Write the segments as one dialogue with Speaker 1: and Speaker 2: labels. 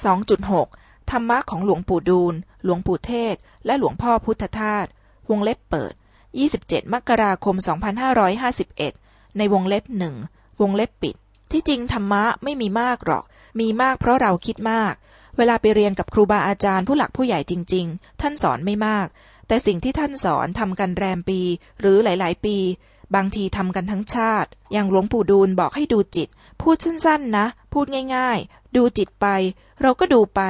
Speaker 1: 2.6 ธรรมะของหลวงปู่ดูล หลวงปู่เทศ และหลวงพ่อพุทธทาส วงเล็บเปิด 27 มกราคม 2551 ในวงเล็บหนึ่ง วงเล็บปิด ที่จริงธรรมะไม่มีมากหรอก มีมากเพราะเราคิดมาก เวลาไปเรียนกับครูบาอาจารย์ผู้หลักผู้ใหญ่จริง ๆ ท่านสอนไม่มาก แต่สิ่งที่ท่านสอนทำกันแรมปี หรือหลาย ๆ ปี บางทีทำกันทั้งชาติ อย่างหลวงปู่ดูลบอกให้ดูจิต พูดสั้นๆนะ พูดง่ายๆ ดูจิตไป เราก็ดูไป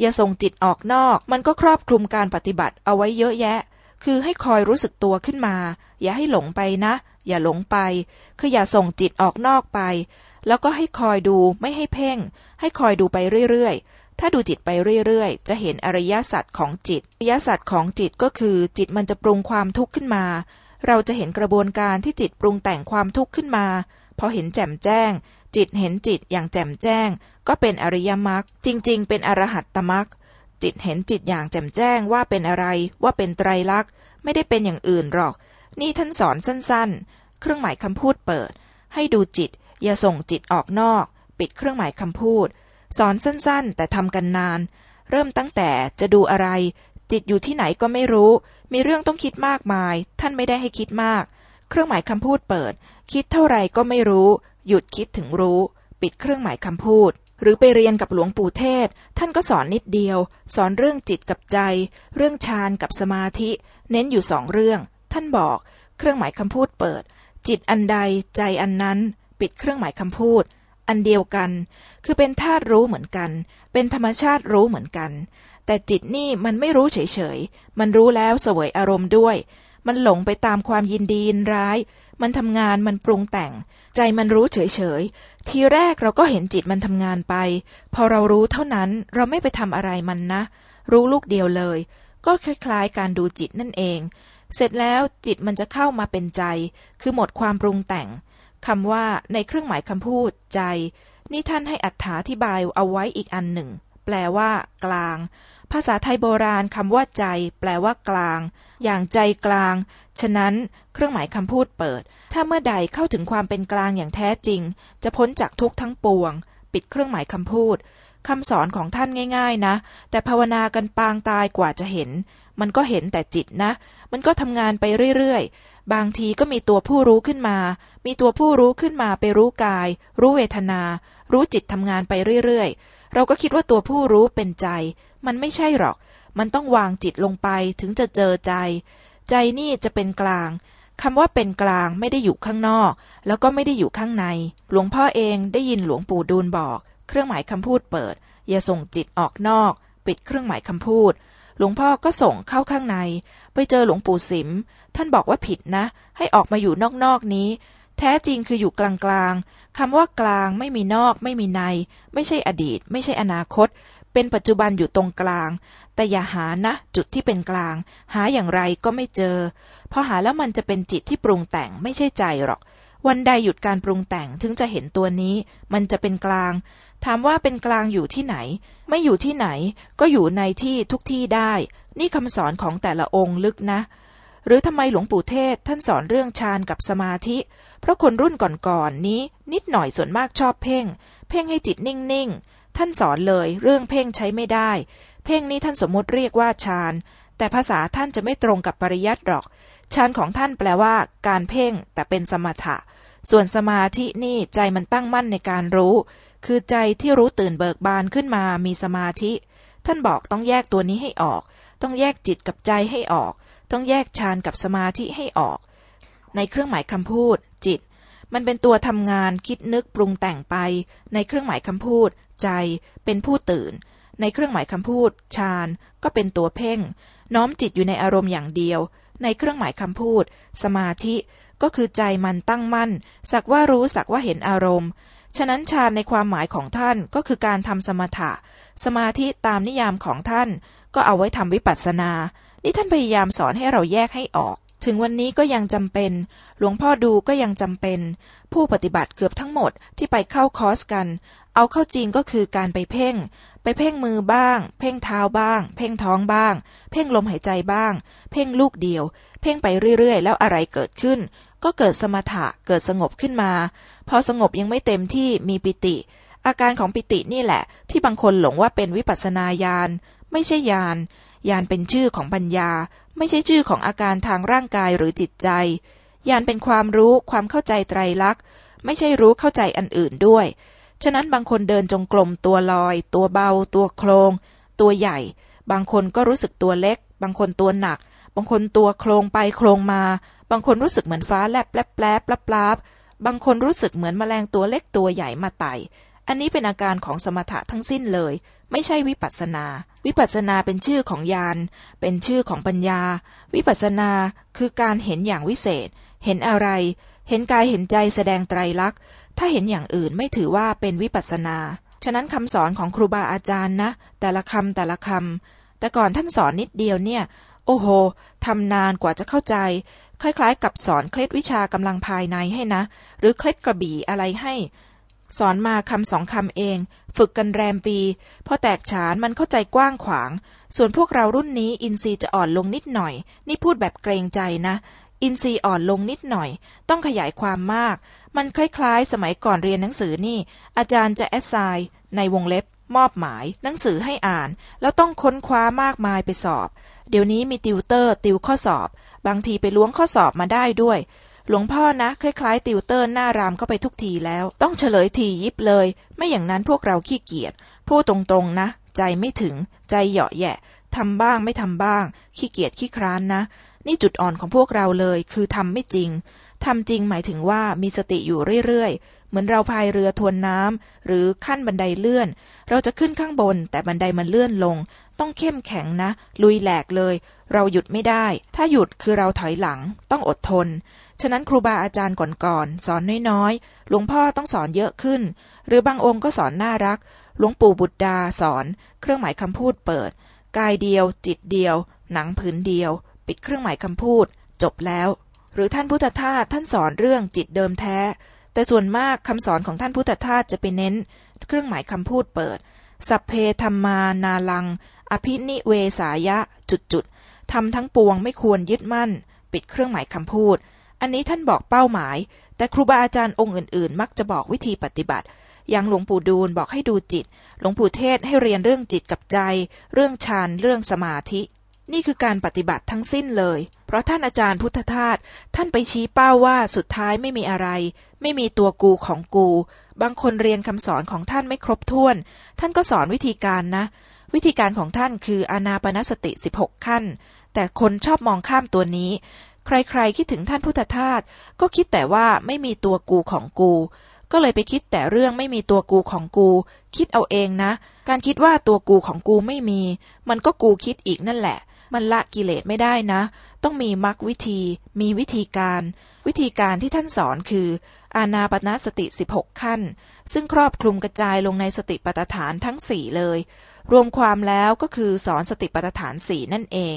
Speaker 1: อย่าส่งจิตออกนอก มันก็ครอบคลุมการปฏิบัติเอาไว้เยอะแยะ คือให้คอยรู้สึกตัวขึ้นมา อย่าให้หลงไปนะ อย่าหลงไป คืออย่าส่งจิตออกนอกไป แล้วก็ให้คอยดูไม่ให้เพ่ง ให้คอยดูไปเรื่อยๆ ถ้าดูจิตไปเรื่อยๆ จะเห็นอริยสัจของจิต อริยสัจของจิตก็คือจิตมันจะปรุงความทุกข์ขึ้นมา เราจะเห็นกระบวนการที่จิตปรุงแต่งความทุกข์ขึ้นมา พอเห็นแจ่มแจ้ง จิตเห็นจิตอย่างแจ่มแจ้ง ก็เป็นอริยมรรคจริง ๆ เป็นอรหัตตมรรคจิตเห็นจิตอย่างแจ่มแจ้งว่าเป็นอะไรว่าเป็นไตรลักษณ์ ไม่ได้เป็นอย่างอื่นหรอก นี่ท่านสอนสั้นๆ เครื่องหมายคำพูดเปิด ให้ดูจิต อย่าส่งจิตออกนอก ปิดเครื่องหมายคำพูด สอนสั้นๆ แต่ทำกันนาน เริ่มตั้งแต่จะดูอะไร จิตอยู่ที่ไหนก็ไม่รู้ มีเรื่องต้องคิดมากมาย ท่านไม่ได้ให้คิดมาก เครื่องหมายคำพูดเปิด คิดเท่าไรก็ไม่รู้ หยุดคิดถึงรู้ ปิดเครื่องหมายคำพูด หรือไปเรียนกับหลวงปู่เทศ ท่านก็สอนนิดเดียว สอนเรื่องจิตกับใจ เรื่องฌานกับสมาธิ เน้นอยู่สองเรื่อง ท่านบอก เครื่องหมายคำพูดเปิด จิตอันใดใจอันนั้น ปิดเครื่องหมายคำพูด อันเดียวกัน คือเป็นธาตุรู้เหมือนกัน เป็นธรรมชาติรู้เหมือนกัน แต่จิตนี่มันไม่รู้เฉยๆ มันรู้แล้วเสวยอารมณ์ด้วย มันหลงไปตามความยินดียินร้าย มันทำงานมันปรุงแต่ง ใจมันรู้เฉยๆ ทีแรกเราก็เห็นจิตมันทำงานไป พอเรารู้เท่านั้นเราไม่ไปทำอะไรมันนะ รู้ลูกเดียวเลย ก็คล้ายๆ การดูจิตนั่นเอง เสร็จแล้วจิตมันจะเข้ามาเป็นใจ คือหมดความปรุงแต่งคำว่าในเครื่องหมายคำพูดใจ นี่ท่านให้อัถาธิบายเอาไว้อีกอันหนึ่ง แปลว่า กลาง ภาษาไทยโบราณคำว่าใจ แปลว่ากลาง อย่างใจกลาง ฉะนั้นเครื่องหมายคำพูดเปิด ถ้าเมื่อใดเข้าถึงความเป็นกลางอย่างแท้จริง จะพ้นจากทุกทั้งปวง ปิดเครื่องหมายคำพูดคำสอนของท่านง่ายๆนะ แต่ภาวนากันปางตายกว่าจะเห็น มันก็เห็นแต่จิตนะ มันก็ทำงานไปเรื่อยๆ บางทีก็มีตัวผู้รู้ขึ้นมา มีตัวผู้รู้ขึ้นมาไปรู้กาย รู้เวทนา รู้จิตทำงานไปเรื่อยๆ เราก็คิดว่าตัวผู้รู้เป็นใจ มันไม่ใช่หรอก มันต้องวางจิตลงไปถึงจะเจอใจ ใจนี่จะเป็นกลางคำว่าเป็นกลางไม่ได้อยู่ข้างนอก แล้วก็ไม่ได้อยู่ข้างใน หลวงพ่อเองได้ยินหลวงปู่ดูลบอก เครื่องหมายคำพูดเปิด อย่าส่งจิตออกนอก ปิดเครื่องหมายคำพูด หลวงพ่อก็ส่งเข้าข้างใน ไปเจอหลวงปู่สิม ท่านบอกว่าผิดนะ ให้ออกมาอยู่นอกๆนี้ แท้จริงคืออยู่กลางๆคำว่ากลางไม่มีนอก ไม่มีใน ไม่ใช่อดีต ไม่ใช่อนาคต เป็นปัจจุบันอยู่ตรงกลาง แต่อย่าหานะจุดที่เป็นกลาง หาอย่างไรก็ไม่เจอ พอหาแล้วมันจะเป็นจิตที่ปรุงแต่งไม่ใช่ใจหรอก วันใดหยุดการปรุงแต่งถึงจะเห็นตัวนี้ มันจะเป็นกลาง ถามว่าเป็นกลางอยู่ที่ไหน ไม่อยู่ที่ไหน ก็อยู่ในที่ทุกที่ได้ นี่คำสอนของแต่ละองค์ลึกนะหรือทำไมหลวงปู่เทศท่านสอนเรื่องฌานกับสมาธิ เพราะคนรุ่นก่อนๆนนี้ นิดหน่อยส่วนมากชอบเพ่ง เพ่งให้จิตนิ่งๆ ท่านสอนเลยเรื่องเพ่งใช้ไม่ได้ เพ่งนี้ท่านสมมติเรียกว่าฌาน แต่ภาษาท่านจะไม่ตรงกับปริยัติหรอก ฌานของท่านแปลว่า การเพ่งแต่เป็นสมถะ ส่วนสมาธินี่ใจมันตั้งมั่นในการรู้ คือใจที่รู้ตื่นเบิกบานขึ้นมามีสมาธิ ท่านบอกต้องแยกตัวนี้ให้ออก ต้องแยกจิตกับใจให้ออก ต้องแยกฌานกับสมาธิให้ออก ในเครื่องหมายคำพูด จิตมันเป็นตัวทำงานคิดนึกปรุงแต่งไปในเครื่องหมายคำพูด ใจ เป็นผู้ตื่น ในเครื่องหมายคำพูดฌานก็เป็นตัวเพ่ง น้อมจิตอยู่ในอารมณ์อย่างเดียว ในเครื่องหมายคำพูด สมาธิก็คือใจมันตั้งมั่น สักว่ารู้สักว่าเห็นอารมณ์ ฉะนั้นฌานในความหมายของท่านก็คือการทำสมถะ สมาธิตามนิยามของท่าน ก็เอาไว้ทำวิปัสสนา นี่ท่านพยายามสอนให้เราแยกให้ออก ถึงวันนี้ก็ยังจำเป็น หลวงพ่อดูก็ยังจำเป็น ผู้ปฏิบัติเกือบทั้งหมดที่ไปเข้าคอร์สกัน เอาเข้าจริงก็คือการไปเพ่ง ไปเพ่งมือบ้าง เพ่งเท้าบ้าง เพ่งท้องบ้าง เพ่งลมหายใจบ้าง เพ่งลูกเดียว เพ่งไปเรื่อยๆ แล้วอะไรเกิดขึ้น ก็เกิดสมถะเกิดสงบขึ้นมา พอสงบยังไม่เต็มที่มีปิติ อาการของปิตินี่แหละ ที่บางคนหลงว่าเป็นวิปัสสนาญาณไม่ใช่ญาณญาณเป็นชื่อของปัญญา ไม่ใช่ชื่อของอาการทางร่างกายหรือจิตใจญาณเป็นความรู้ความเข้าใจไตรลักษณ์ ไม่ใช่รู้เข้าใจอันอื่นด้วย ฉะนั้นบางคนเดินจงกรมตัวลอย ตัวเบา ตัวโครง ตัวใหญ่ บางคนก็รู้สึกตัวเล็ก บางคนตัวหนัก บางคนตัวโครงไปโครงมา บางคนรู้สึกเหมือนฟ้าแลบแปลบแปลบปลาบบางคนรู้สึกเหมือนแมลงตัวเล็กตัวใหญ่มาไต่อันนี้เป็นอาการของสมถะทั้งสิ้นเลย ไม่ใช่วิปัสนา วิปัสนาเป็นชื่อของญาณเป็นชื่อของปัญญา วิปัสสนาคือการเห็นอย่างวิเศษ เห็นอะไร เห็นกายเห็นใจแสดงไตรลักษณ์ ถ้าเห็นอย่างอื่นไม่ถือว่าเป็นวิปัสนา ฉะนั้นคำสอนของครูบาอาจารย์นะ แต่ละคำแต่ละคำแต่ก่อนท่านสอนนิดเดียวเนี่ย โอ้โหทำนานกว่าจะเข้าใจ คล้ายๆ กับสอนเคล็ดวิชากำลังภายในให้นะ หรือเคล็ดกระบี่อะไรให้ สอนมาคำสองคำเอง ฝึกกันแรมปีพอแตกฉานมันเข้าใจกว้างขวาง ส่วนพวกเรารุ่นนี้อินทรีย์จะอ่อนลงนิดหน่อย นี่พูดแบบเกรงใจนะ อินทรีย์อ่อนลงนิดหน่อย ต้องขยายความมาก มันคล้ายๆ สมัยก่อนเรียนหนังสือนี่ อาจารย์จะแอดไซน์ในวงเล็บ มอบหมาย หนังสือให้อ่าน แล้วต้องค้นคว้ามากมายไปสอบ เดี๋ยวนี้มีติวเตอร์ ติวข้อสอบ บางทีไปล้วงข้อสอบมาได้ด้วย หลวงพ่อนะคล้ายๆ ติวเตอร์หน้ารามเข้าไปทุกทีแล้ว ต้องเฉลยทียิบเลย ไม่อย่างนั้นพวกเราขี้เกียจพูดตรงๆนะ ใจไม่ถึง ใจเหยาะแยะทำบ้างไม่ทำบ้าง ขี้เกียจขี้คร้านนะ นี่จุดอ่อนของพวกเราเลย คือทำไม่จริงทำจริงหมายถึงว่ามีสติอยู่เรื่อยๆ เหมือนเราพายเรือทวนน้ำหรือขั้นบันไดเลื่อน เราจะขึ้นข้างบน แต่บันไดมันเลื่อนลง ต้องเข้มแข็งนะ ลุยแหลกเลย เราหยุดไม่ได้ ถ้าหยุดคือเราถอยหลัง ต้องอดทน ฉะนั้นครูบาอาจารย์ก่อนๆ สอนน้อยๆ หลวงพ่อต้องสอนเยอะขึ้น หรือบางองค์ก็สอนน่ารัก หลวงปู่บุตรดาสอน เครื่องหมายคำพูดเปิด กายเดียว จิตเดียว หนังผืนเดียว ปิดเครื่องหมายคำพูด จบแล้ว หรือท่านพุทธทาสท่านสอนเรื่องจิตเดิมแท้ แต่ส่วนมากคำสอนของท่านพุทธทาสจะไปเน้น เครื่องหมายคำพูดเปิด สัพเพธรรมานาลัง อภินิเวสายะ จุดจุดทำทั้งปวงไม่ควรยึดมั่น ปิดเครื่องหมายคำพูด อันนี้ท่านบอกเป้าหมาย แต่ครูบาอาจารย์องค์อื่นๆ มักจะบอกวิธีปฏิบัติ อย่างหลวงปู่ดูลบอกให้ดูจิต หลวงปู่เทศให้เรียนเรื่องจิตกับใจ เรื่องฌานเรื่องสมาธิ นี่คือการปฏิบัติทั้งสิ้นเลย เพราะท่านอาจารย์พุทธทาสท่านไปชี้เป้าว่าสุดท้ายไม่มีอะไร ไม่มีตัวกูของกู บางคนเรียนคำสอนของท่านไม่ครบถ้วน ท่านก็สอนวิธีการนะ วิธีการของท่านคืออานาปนสติ 16 ขั้น แต่คนชอบมองข้ามตัวนี้ ใครๆคิดถึงท่านพุทธทาสก็คิดแต่ว่าไม่มีตัวกูของกูก็เลยไปคิดแต่เรื่องไม่มีตัวกูของกู คิดเอาเองนะ การคิดว่าตัวกูของกูไม่มี มันก็กูคิดอีกนั่นแหละ มันละกิเลสไม่ได้นะ ต้องมีมรรควิธี มีวิธีการ วิธีการที่ท่านสอนคือ อาณาปณสติ 16 ขั้น ซึ่งครอบคลุมกระจายลงในสติปัฏฐานทั้งสี่เลย รวมความแล้วก็คือสอนสติปัฏฐานสี่นั่นเอง